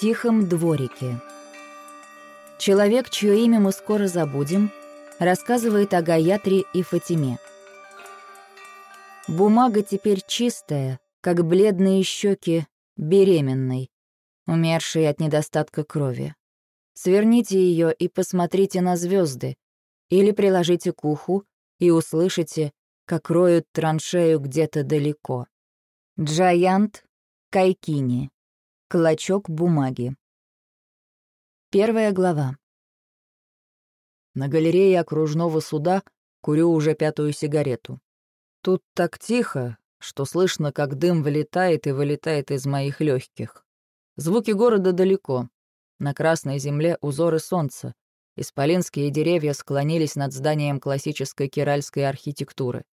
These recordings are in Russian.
тихом дворике. Человек, чье имя мы скоро забудем, рассказывает о Гаятре и Фатиме. Бумага теперь чистая, как бледные щеки беременной, умершей от недостатка крови. Сверните ее и посмотрите на звезды, или приложите к уху и услышите, как роют траншею где-то далеко. Джаянт Кайкини. Клочок бумаги. Первая глава. На галерее окружного суда курю уже пятую сигарету. Тут так тихо, что слышно, как дым вылетает и вылетает из моих легких. Звуки города далеко. На красной земле узоры солнца. Исполинские деревья склонились над зданием классической киральской архитектуры.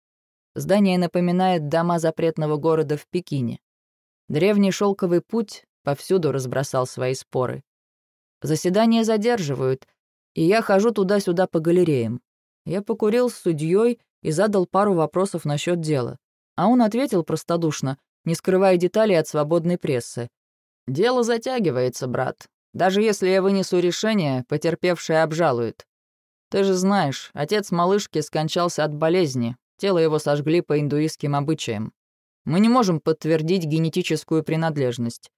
Здание напоминает дома запретного города в Пекине. Древний шелковый путь повсюду разбросал свои споры. Заседания задерживают, и я хожу туда-сюда по галереям. Я покурил с судьей и задал пару вопросов насчет дела. А он ответил простодушно, не скрывая деталей от свободной прессы. «Дело затягивается, брат. Даже если я вынесу решение, потерпевший обжалует. Ты же знаешь, отец малышки скончался от болезни, тело его сожгли по индуистским обычаям. Мы не можем подтвердить генетическую принадлежность.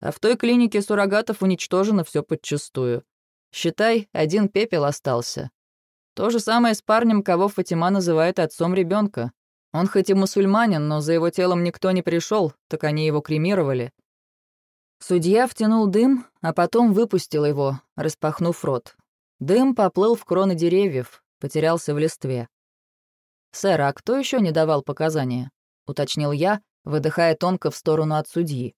А в той клинике суррогатов уничтожено все подчистую. Считай, один пепел остался. То же самое с парнем, кого Фатима называет отцом ребенка. Он хоть и мусульманин, но за его телом никто не пришел, так они его кремировали. Судья втянул дым, а потом выпустил его, распахнув рот. Дым поплыл в кроны деревьев, потерялся в листве. «Сэр, а кто еще не давал показания?» — уточнил я, выдыхая тонко в сторону от судьи.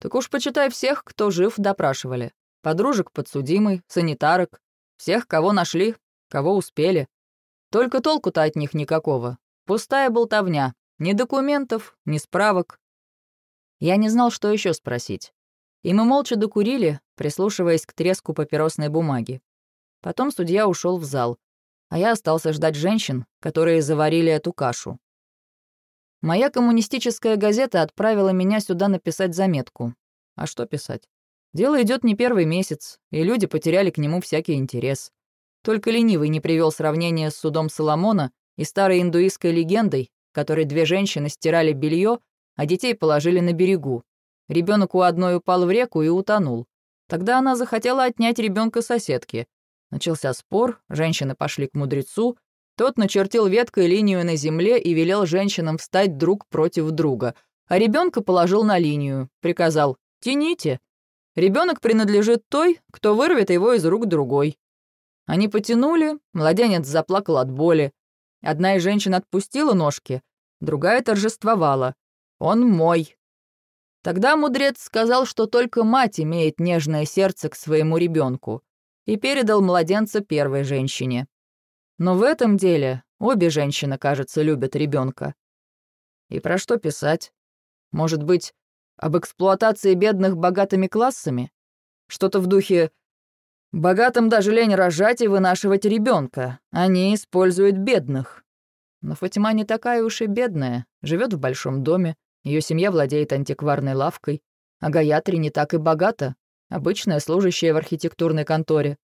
Так уж почитай всех, кто жив, допрашивали. Подружек подсудимый, санитарок. Всех, кого нашли, кого успели. Только толку-то от них никакого. Пустая болтовня. Ни документов, ни справок. Я не знал, что еще спросить. И мы молча докурили, прислушиваясь к треску папиросной бумаги. Потом судья ушел в зал, а я остался ждать женщин, которые заварили эту кашу. Моя коммунистическая газета отправила меня сюда написать заметку. А что писать? Дело идет не первый месяц, и люди потеряли к нему всякий интерес. Только ленивый не привел сравнение с судом Соломона и старой индуистской легендой, в которой две женщины стирали белье, а детей положили на берегу. Ребенок у одной упал в реку и утонул. Тогда она захотела отнять ребенка соседки. Начался спор, женщины пошли к мудрецу, тот начертил веткой линию на земле и велел женщинам встать друг против друга, а ребенка положил на линию, приказал «тяните». Ребенок принадлежит той, кто вырвет его из рук другой. Они потянули, младенец заплакал от боли. Одна из женщин отпустила ножки, другая торжествовала. «Он мой». Тогда мудрец сказал, что только мать имеет нежное сердце к своему ребенку, и передал младенца первой женщине. Но в этом деле обе женщины, кажется, любят ребенка. И про что писать? Может быть, об эксплуатации бедных богатыми классами? Что-то в духе «богатым даже лень рожать и вынашивать ребенка, они используют бедных». Но Фатима не такая уж и бедная, живет в большом доме, ее семья владеет антикварной лавкой, а Гаятри не так и богата, обычная служащая в архитектурной конторе.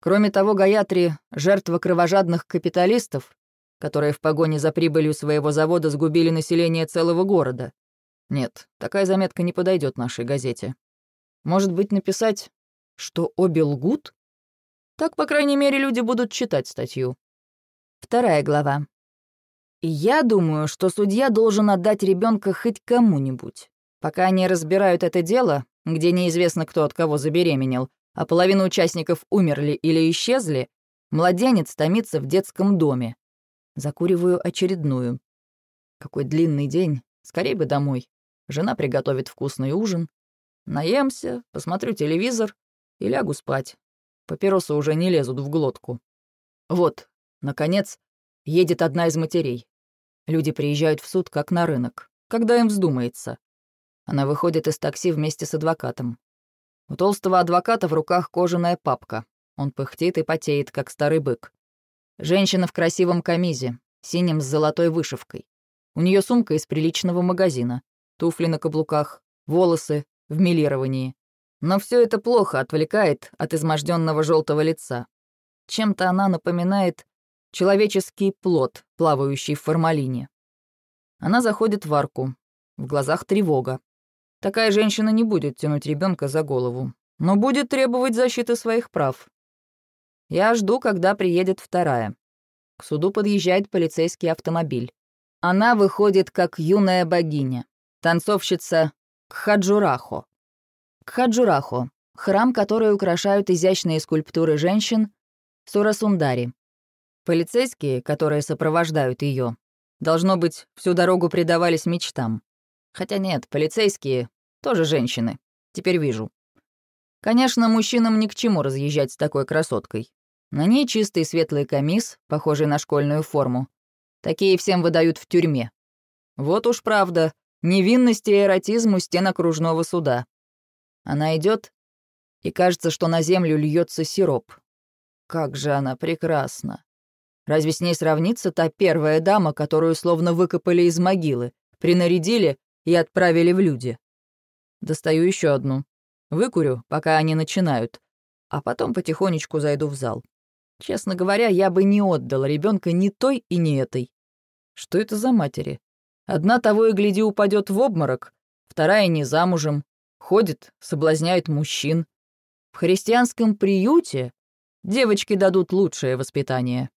Кроме того, Гаятри — жертва кровожадных капиталистов, которые в погоне за прибылью своего завода сгубили население целого города. Нет, такая заметка не подойдет нашей газете. Может быть, написать, что обе лгут? Так, по крайней мере, люди будут читать статью. Вторая глава. Я думаю, что судья должен отдать ребенка хоть кому-нибудь. Пока они разбирают это дело, где неизвестно, кто от кого забеременел, а половина участников умерли или исчезли, младенец томится в детском доме. Закуриваю очередную. Какой длинный день. Скорей бы домой. Жена приготовит вкусный ужин. Наемся, посмотрю телевизор и лягу спать. Папиросы уже не лезут в глотку. Вот, наконец, едет одна из матерей. Люди приезжают в суд, как на рынок, когда им вздумается. Она выходит из такси вместе с адвокатом. У толстого адвоката в руках кожаная папка. Он пыхтит и потеет, как старый бык. Женщина в красивом камизе, синим с золотой вышивкой. У нее сумка из приличного магазина, туфли на каблуках, волосы в милировании. Но все это плохо отвлекает от изможденного желтого лица. Чем-то она напоминает человеческий плод, плавающий в формалине. Она заходит в арку. В глазах тревога. Такая женщина не будет тянуть ребенка за голову, но будет требовать защиты своих прав. Я жду, когда приедет вторая. К суду подъезжает полицейский автомобиль. Она выходит как юная богиня, танцовщица Кхаджурахо. Кхаджурахо — храм, который украшают изящные скульптуры женщин Сурасундари. Полицейские, которые сопровождают ее, должно быть, всю дорогу предавались мечтам. Хотя нет, полицейские тоже женщины. Теперь вижу. Конечно, мужчинам ни к чему разъезжать с такой красоткой. На ней чистый светлый камис, похожий на школьную форму. Такие всем выдают в тюрьме. Вот уж правда, невинность и эротизм у стен окружного суда. Она идет, и кажется, что на землю льется сироп. Как же она прекрасна. Разве с ней сравнится та первая дама, которую словно выкопали из могилы, принарядили и отправили в люди? Достаю еще одну. Выкурю, пока они начинают, а потом потихонечку зайду в зал. Честно говоря, я бы не отдал ребенка ни той и ни этой. Что это за матери? Одна того и гляди упадет в обморок, вторая не замужем, ходит, соблазняет мужчин. В христианском приюте девочки дадут лучшее воспитание.